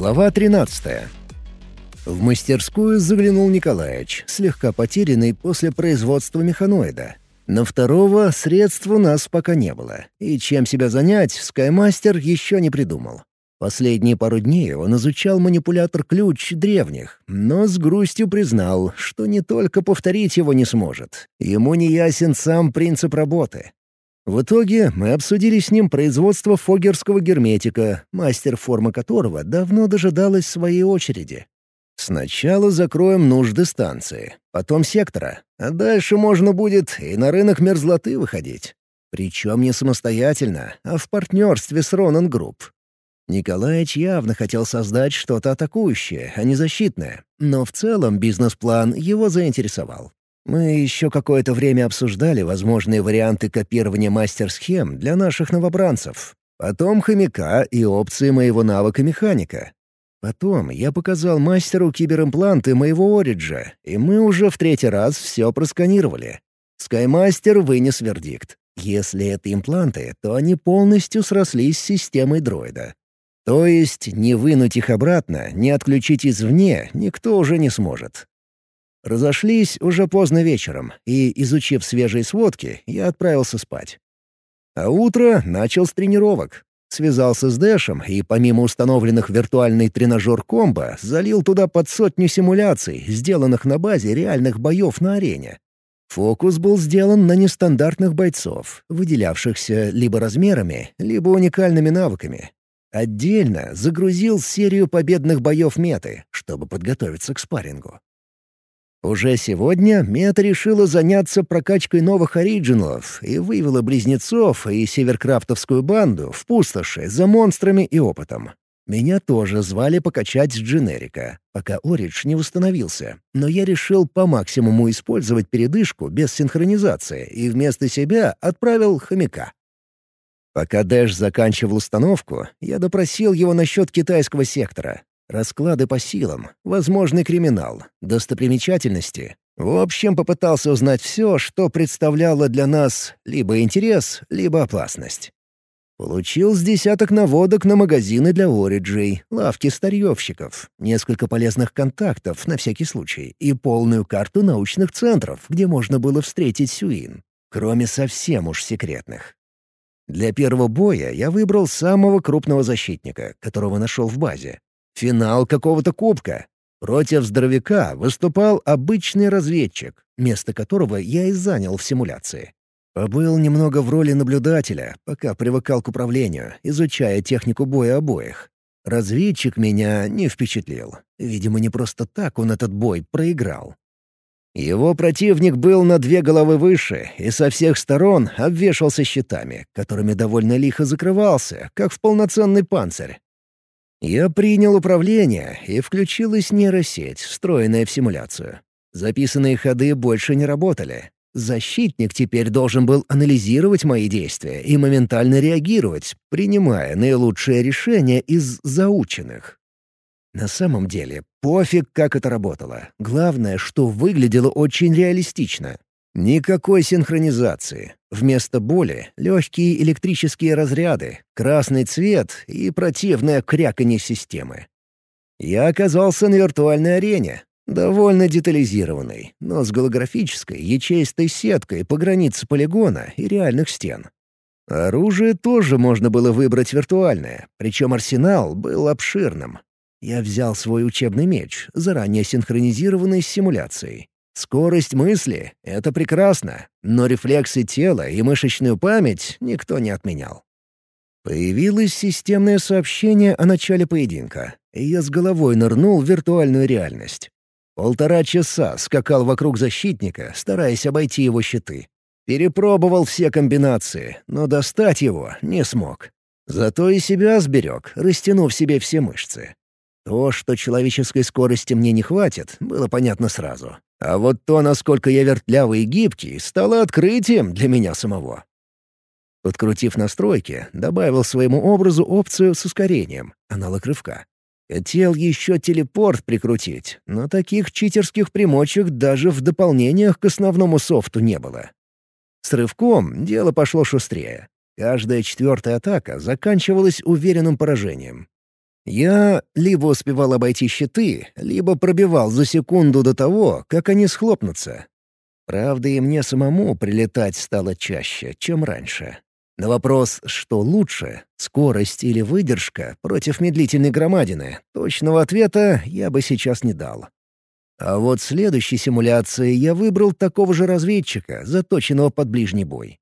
Глава 13. В мастерскую заглянул Николаевич, слегка потерянный после производства механоида. На второго средств у нас пока не было, и чем себя занять, Скаймастер еще не придумал. Последние пару дней он изучал манипулятор-ключ древних, но с грустью признал, что не только повторить его не сможет. Ему не ясен сам принцип работы. В итоге мы обсудили с ним производство фогерского герметика, мастер формы которого давно дожидалась своей очереди. Сначала закроем нужды станции, потом сектора, а дальше можно будет и на рынок мерзлоты выходить. Причем не самостоятельно, а в партнерстве с Ронан Групп. Николаевич явно хотел создать что-то атакующее, а не защитное, но в целом бизнес-план его заинтересовал. Мы еще какое-то время обсуждали возможные варианты копирования мастер-схем для наших новобранцев. Потом хомяка и опции моего навыка механика. Потом я показал мастеру киберимпланты моего Ориджа, и мы уже в третий раз все просканировали. Скаймастер вынес вердикт. Если это импланты, то они полностью срослись с системой дроида. То есть не вынуть их обратно, не отключить извне никто уже не сможет. Разошлись уже поздно вечером, и, изучив свежие сводки, я отправился спать. А утро начал с тренировок. Связался с Дэшем и, помимо установленных виртуальный тренажер комбо, залил туда под сотню симуляций, сделанных на базе реальных боев на арене. Фокус был сделан на нестандартных бойцов, выделявшихся либо размерами, либо уникальными навыками. Отдельно загрузил серию победных боев меты, чтобы подготовиться к спаррингу. Уже сегодня Мета решила заняться прокачкой новых оригиналов и вывела близнецов и северкрафтовскую банду в пустоши за монстрами и опытом. Меня тоже звали покачать с дженерика, пока Оридж не восстановился, но я решил по максимуму использовать передышку без синхронизации и вместо себя отправил хомяка. Пока Дэш заканчивал установку, я допросил его насчет китайского сектора. Расклады по силам, возможный криминал, достопримечательности. В общем, попытался узнать все, что представляло для нас либо интерес, либо опасность. Получил с десяток наводок на магазины для ориджей, лавки старьевщиков, несколько полезных контактов на всякий случай и полную карту научных центров, где можно было встретить Сюин, кроме совсем уж секретных. Для первого боя я выбрал самого крупного защитника, которого нашел в базе, Финал какого-то кубка. Против здоровяка выступал обычный разведчик, место которого я и занял в симуляции. Побыл немного в роли наблюдателя, пока привыкал к управлению, изучая технику боя обоих. Разведчик меня не впечатлил. Видимо, не просто так он этот бой проиграл. Его противник был на две головы выше и со всех сторон обвешался щитами, которыми довольно лихо закрывался, как в полноценный панцирь. Я принял управление, и включилась нейросеть, встроенная в симуляцию. Записанные ходы больше не работали. Защитник теперь должен был анализировать мои действия и моментально реагировать, принимая наилучшее решение из заученных. На самом деле, пофиг, как это работало. Главное, что выглядело очень реалистично. Никакой синхронизации. Вместо боли — легкие электрические разряды, красный цвет и противное кряканье системы. Я оказался на виртуальной арене, довольно детализированной, но с голографической ячеистой сеткой по границе полигона и реальных стен. Оружие тоже можно было выбрать виртуальное, причем арсенал был обширным. Я взял свой учебный меч, заранее синхронизированный с симуляцией. Скорость мысли — это прекрасно, но рефлексы тела и мышечную память никто не отменял. Появилось системное сообщение о начале поединка, и я с головой нырнул в виртуальную реальность. Полтора часа скакал вокруг защитника, стараясь обойти его щиты. Перепробовал все комбинации, но достать его не смог. Зато и себя сберег, растянув себе все мышцы. То, что человеческой скорости мне не хватит, было понятно сразу. А вот то, насколько я вертлявый и гибкий, стало открытием для меня самого. Подкрутив настройки, добавил своему образу опцию с ускорением, аналог рывка. Хотел еще телепорт прикрутить, но таких читерских примочек даже в дополнениях к основному софту не было. С рывком дело пошло шустрее. Каждая четвертая атака заканчивалась уверенным поражением. Я либо успевал обойти щиты, либо пробивал за секунду до того, как они схлопнутся. Правда, и мне самому прилетать стало чаще, чем раньше. На вопрос, что лучше, скорость или выдержка против медлительной громадины, точного ответа я бы сейчас не дал. А вот в следующей симуляции я выбрал такого же разведчика, заточенного под ближний бой.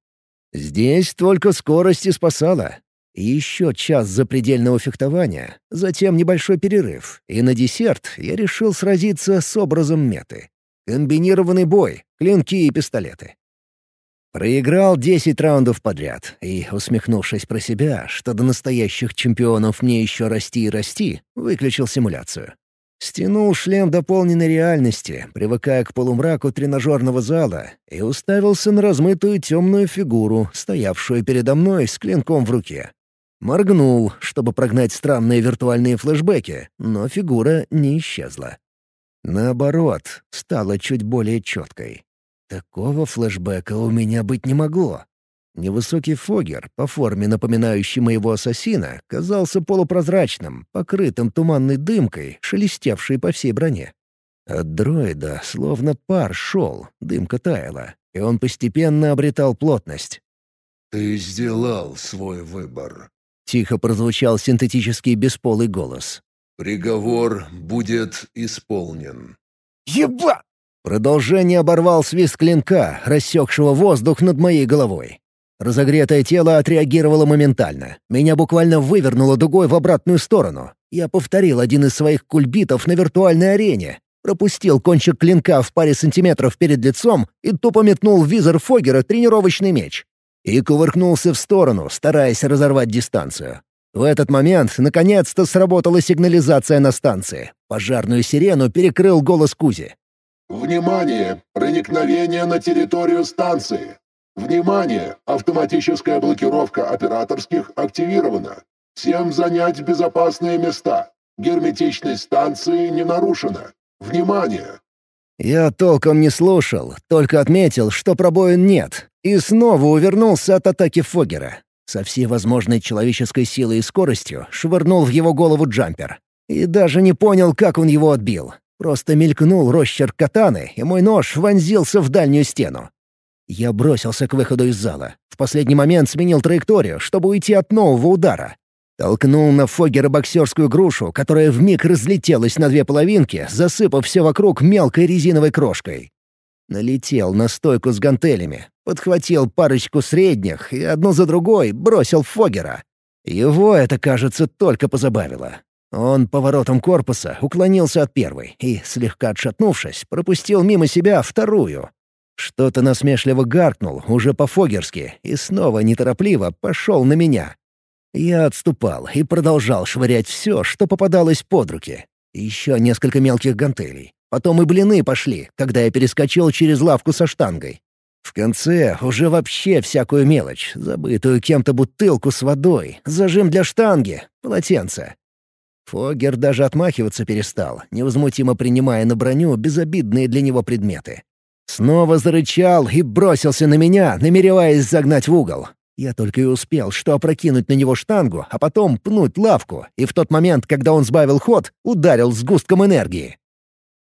Здесь только скорость и спасала. Еще час запредельного фехтования, затем небольшой перерыв, и на десерт я решил сразиться с образом меты. Комбинированный бой, клинки и пистолеты. Проиграл десять раундов подряд и, усмехнувшись про себя, что до настоящих чемпионов мне еще расти и расти, выключил симуляцию. Стянул шлем дополненной реальности, привыкая к полумраку тренажерного зала, и уставился на размытую темную фигуру, стоявшую передо мной с клинком в руке. Моргнул, чтобы прогнать странные виртуальные флешбеки, но фигура не исчезла. Наоборот, стала чуть более четкой. Такого флешбека у меня быть не могло. Невысокий фогер, по форме напоминающий моего ассасина, казался полупрозрачным, покрытым туманной дымкой, шелестевшей по всей броне. От дроида словно пар шел, дымка таяла, и он постепенно обретал плотность. «Ты сделал свой выбор», — тихо прозвучал синтетический бесполый голос. «Приговор будет исполнен». «Еба!» Продолжение оборвал свист клинка, рассекшего воздух над моей головой. Разогретое тело отреагировало моментально. Меня буквально вывернуло дугой в обратную сторону. Я повторил один из своих кульбитов на виртуальной арене. Пропустил кончик клинка в паре сантиметров перед лицом и тупо метнул в визор Фогера тренировочный меч. И кувыркнулся в сторону, стараясь разорвать дистанцию. В этот момент наконец-то сработала сигнализация на станции. Пожарную сирену перекрыл голос Кузи. «Внимание! Проникновение на территорию станции! Внимание! Автоматическая блокировка операторских активирована. Всем занять безопасные места. Герметичность станции не нарушена. Внимание!» Я толком не слушал, только отметил, что пробоин нет, и снова увернулся от атаки Фогера. Со всей возможной человеческой силой и скоростью швырнул в его голову джампер. И даже не понял, как он его отбил. Просто мелькнул росчерк катаны, и мой нож вонзился в дальнюю стену. Я бросился к выходу из зала. В последний момент сменил траекторию, чтобы уйти от нового удара. Толкнул на Фогера боксерскую грушу, которая вмиг разлетелась на две половинки, засыпав все вокруг мелкой резиновой крошкой. Налетел на стойку с гантелями, подхватил парочку средних и одну за другой бросил Фогера. Его это, кажется, только позабавило. Он поворотом корпуса уклонился от первой и, слегка отшатнувшись, пропустил мимо себя вторую. Что-то насмешливо гаркнул, уже по-фогерски, и снова неторопливо пошел на меня. Я отступал и продолжал швырять все, что попадалось под руки. Еще несколько мелких гантелей. Потом и блины пошли, когда я перескочил через лавку со штангой. В конце уже вообще всякую мелочь, забытую кем-то бутылку с водой, зажим для штанги, полотенце. Фогер даже отмахиваться перестал, невозмутимо принимая на броню безобидные для него предметы. Снова зарычал и бросился на меня, намереваясь загнать в угол. Я только и успел, что опрокинуть на него штангу, а потом пнуть лавку, и в тот момент, когда он сбавил ход, ударил с густком энергии.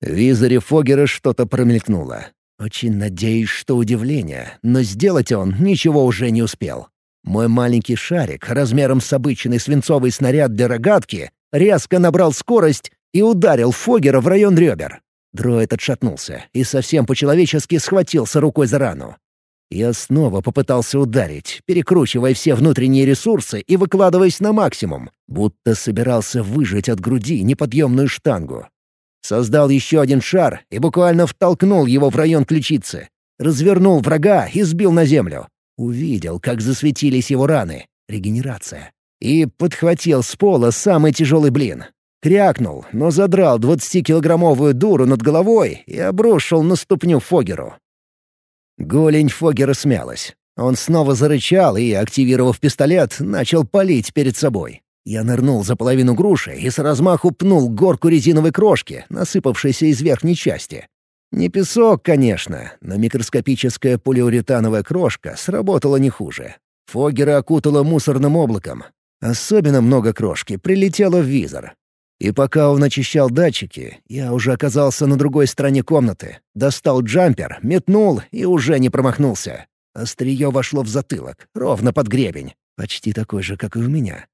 В визоре Фогера что-то промелькнуло. Очень надеюсь, что удивление, но сделать он ничего уже не успел. Мой маленький шарик, размером с обычный свинцовый снаряд для рогатки, резко набрал скорость и ударил Фогера в район ребер. Дроид отшатнулся и совсем по-человечески схватился рукой за рану. Я снова попытался ударить, перекручивая все внутренние ресурсы и выкладываясь на максимум, будто собирался выжать от груди неподъемную штангу. Создал еще один шар и буквально втолкнул его в район ключицы. Развернул врага и сбил на землю. Увидел, как засветились его раны. Регенерация. И подхватил с пола самый тяжелый блин. Крякнул, но задрал двадцатикилограммовую дуру над головой и обрушил на ступню Фогеру. Голень Фогера смялась. Он снова зарычал и, активировав пистолет, начал палить перед собой. Я нырнул за половину груши и с размаху пнул горку резиновой крошки, насыпавшейся из верхней части. Не песок, конечно, но микроскопическая полиуретановая крошка сработала не хуже. Фогера окутала мусорным облаком, Особенно много крошки прилетело в визор. И пока он очищал датчики, я уже оказался на другой стороне комнаты. Достал джампер, метнул и уже не промахнулся. Острие вошло в затылок, ровно под гребень. Почти такой же, как и у меня.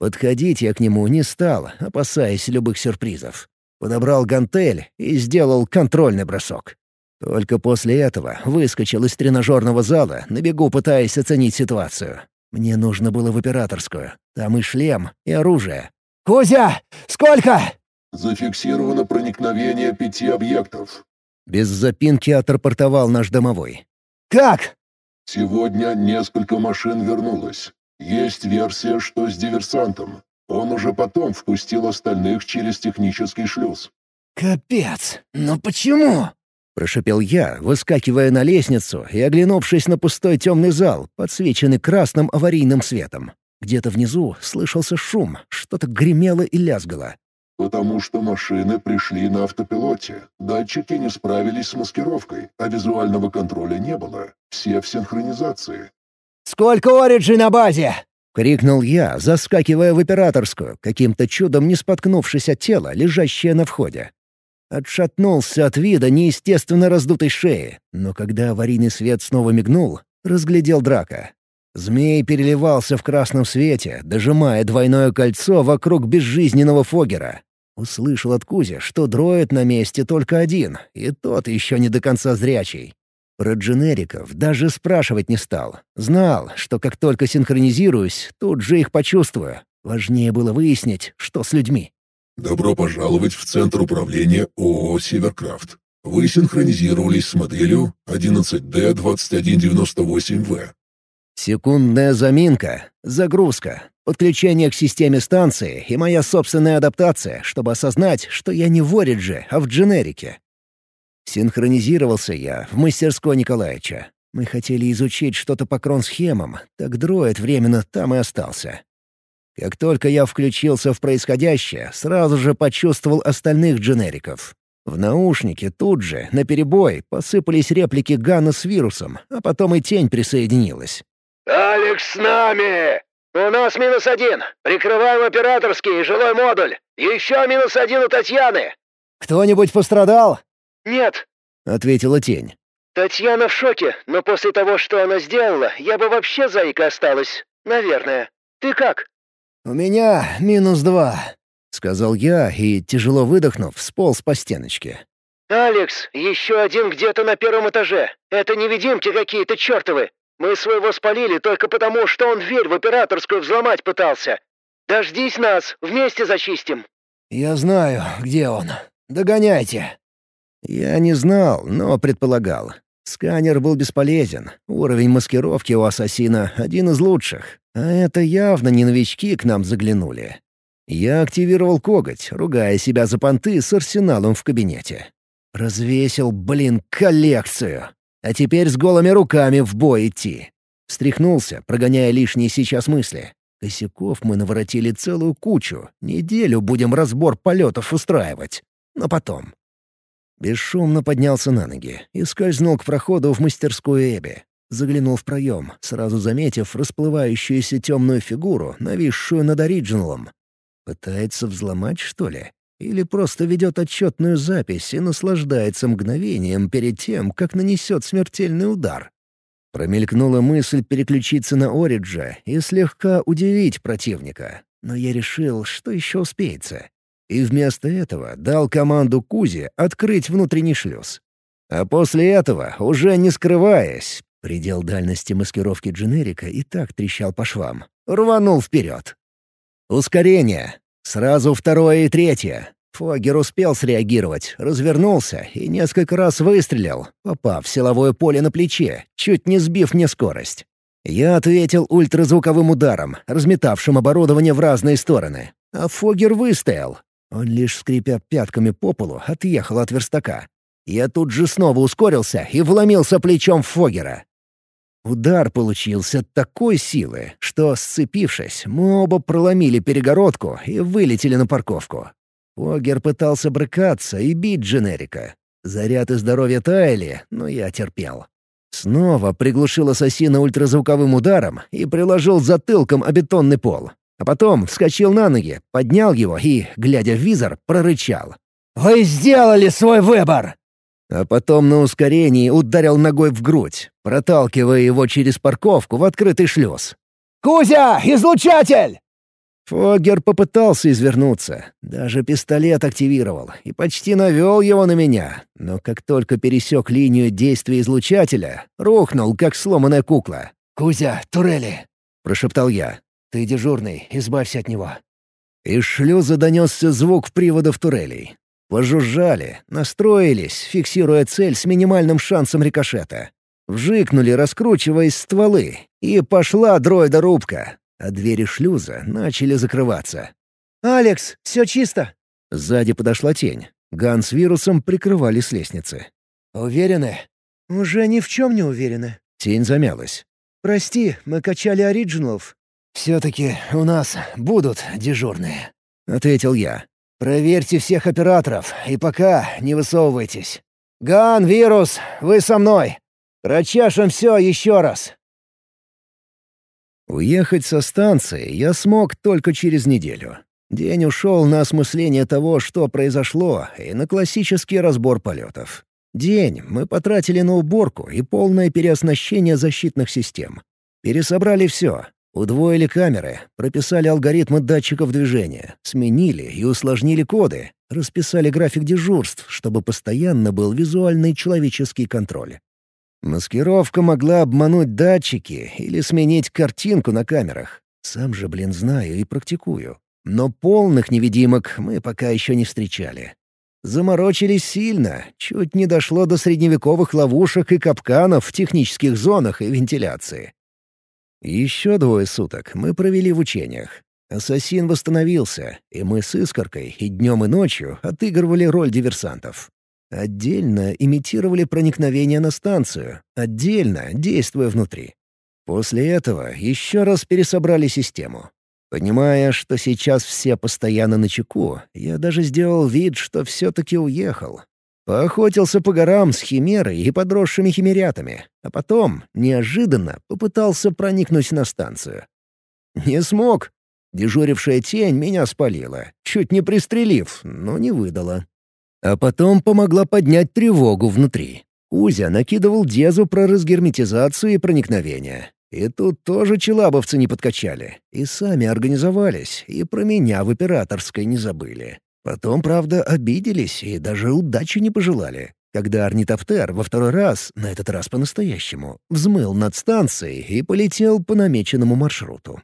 Подходить я к нему не стал, опасаясь любых сюрпризов. Подобрал гантель и сделал контрольный бросок. Только после этого выскочил из тренажерного зала, на бегу пытаясь оценить ситуацию. Мне нужно было в операторскую. Там и шлем, и оружие. «Кузя, сколько?» «Зафиксировано проникновение пяти объектов». Без запинки отрапортовал наш домовой. «Как?» «Сегодня несколько машин вернулось. Есть версия, что с диверсантом. Он уже потом впустил остальных через технический шлюз». «Капец! Но почему?» — прошепел я, выскакивая на лестницу и оглянувшись на пустой темный зал, подсвеченный красным аварийным светом. Где-то внизу слышался шум, что-то гремело и лязгало. «Потому что машины пришли на автопилоте. Датчики не справились с маскировкой, а визуального контроля не было. Все в синхронизации». «Сколько Ориджи на базе?» — крикнул я, заскакивая в операторскую, каким-то чудом не споткнувшись от тела, лежащее на входе. Отшатнулся от вида неестественно раздутой шеи, но когда аварийный свет снова мигнул, разглядел драка. Змей переливался в красном свете, дожимая двойное кольцо вокруг безжизненного Фогера. Услышал от Кузи, что дроид на месте только один, и тот еще не до конца зрячий. Про дженериков даже спрашивать не стал. Знал, что как только синхронизируюсь, тут же их почувствую. Важнее было выяснить, что с людьми. «Добро пожаловать в Центр управления ООО «Северкрафт». Вы синхронизировались с моделью 11D2198V. Секундная заминка, загрузка, подключение к системе станции и моя собственная адаптация, чтобы осознать, что я не в Оридже, а в дженерике. Синхронизировался я в мастерской Николаевича. Мы хотели изучить что-то по кронсхемам, так дроид временно там и остался. Как только я включился в происходящее, сразу же почувствовал остальных дженериков. В наушнике тут же, наперебой, посыпались реплики Гана с вирусом, а потом и тень присоединилась. «Алекс с нами! У нас минус один. Прикрываем операторский и жилой модуль. Еще минус один у Татьяны!» «Кто-нибудь пострадал?» «Нет», — ответила тень. «Татьяна в шоке, но после того, что она сделала, я бы вообще заика осталась. Наверное. Ты как?» «У меня минус два», — сказал я и, тяжело выдохнув, сполз по стеночке. «Алекс, еще один где-то на первом этаже. Это невидимки какие-то чертовы. Мы своего спалили только потому, что он дверь в операторскую взломать пытался. Дождись нас, вместе зачистим». «Я знаю, где он. Догоняйте». Я не знал, но предполагал. Сканер был бесполезен. Уровень маскировки у ассасина один из лучших. А это явно не новички к нам заглянули. Я активировал коготь, ругая себя за понты с арсеналом в кабинете. Развесил, блин, коллекцию. А теперь с голыми руками в бой идти. Встряхнулся, прогоняя лишние сейчас мысли. Косяков мы наворотили целую кучу. Неделю будем разбор полетов устраивать. Но потом. Бесшумно поднялся на ноги и скользнул к проходу в мастерскую Эбби. Заглянул в проем, сразу заметив расплывающуюся темную фигуру, нависшую над оригиналом. Пытается взломать, что ли? Или просто ведет отчетную запись и наслаждается мгновением перед тем, как нанесет смертельный удар. Промелькнула мысль переключиться на Ориджа и слегка удивить противника. Но я решил, что еще успеется. И вместо этого дал команду Кузе открыть внутренний шлюз. А после этого, уже не скрываясь, предел дальности маскировки дженерика и так трещал по швам, рванул вперед. Ускорение. Сразу второе и третье. Фогер успел среагировать, развернулся и несколько раз выстрелил, попав в силовое поле на плече, чуть не сбив мне скорость. Я ответил ультразвуковым ударом, разметавшим оборудование в разные стороны. А Фогер выстоял. Он лишь скрипя пятками по полу отъехал от верстака. Я тут же снова ускорился и вломился плечом в Фогера. Удар получился такой силы, что, сцепившись, мы оба проломили перегородку и вылетели на парковку. Огер пытался брыкаться и бить дженерика. Заряд и здоровье таяли, но я терпел. Снова приглушил ассасина ультразвуковым ударом и приложил затылком о бетонный пол. А потом вскочил на ноги, поднял его и, глядя в визор, прорычал. «Вы сделали свой выбор!» А потом на ускорении ударил ногой в грудь, проталкивая его через парковку в открытый шлюз. «Кузя, излучатель!» Фоггер попытался извернуться, даже пистолет активировал и почти навел его на меня, но как только пересек линию действия излучателя, рухнул, как сломанная кукла. «Кузя, турели!» — прошептал я. «Ты дежурный, избавься от него». Из шлюза донесся звук приводов турелей. Пожужжали, настроились, фиксируя цель с минимальным шансом рикошета. Вжикнули, раскручиваясь стволы, и пошла дроида-рубка, а двери шлюза начали закрываться. «Алекс, все чисто!» Сзади подошла тень. Ган с вирусом прикрывали с лестницы. «Уверены?» «Уже ни в чем не уверены». Тень замялась. «Прости, мы качали оригиналов». «Все-таки у нас будут дежурные», — ответил я. «Проверьте всех операторов, и пока не высовывайтесь. Ган, вирус, вы со мной. Прочешем все еще раз. Уехать со станции я смог только через неделю. День ушел на осмысление того, что произошло, и на классический разбор полетов. День мы потратили на уборку и полное переоснащение защитных систем. Пересобрали все. Удвоили камеры, прописали алгоритмы датчиков движения, сменили и усложнили коды, расписали график дежурств, чтобы постоянно был визуальный человеческий контроль. Маскировка могла обмануть датчики или сменить картинку на камерах. Сам же, блин, знаю и практикую. Но полных невидимок мы пока еще не встречали. Заморочились сильно, чуть не дошло до средневековых ловушек и капканов в технических зонах и вентиляции. Еще двое суток мы провели в учениях. Ассасин восстановился, и мы с Искоркой и днем и ночью отыгрывали роль диверсантов. Отдельно имитировали проникновение на станцию, отдельно действуя внутри. После этого еще раз пересобрали систему. Понимая, что сейчас все постоянно на чеку, я даже сделал вид, что все-таки уехал. Поохотился по горам с химерой и подросшими химерятами, а потом, неожиданно, попытался проникнуть на станцию. Не смог. Дежурившая тень меня спалила, чуть не пристрелив, но не выдала. А потом помогла поднять тревогу внутри. Кузя накидывал Дезу про разгерметизацию и проникновение. И тут тоже челабовцы не подкачали. И сами организовались, и про меня в операторской не забыли. Потом, правда, обиделись и даже удачи не пожелали. Когда орнитоптер во второй раз, на этот раз по-настоящему, взмыл над станцией и полетел по намеченному маршруту.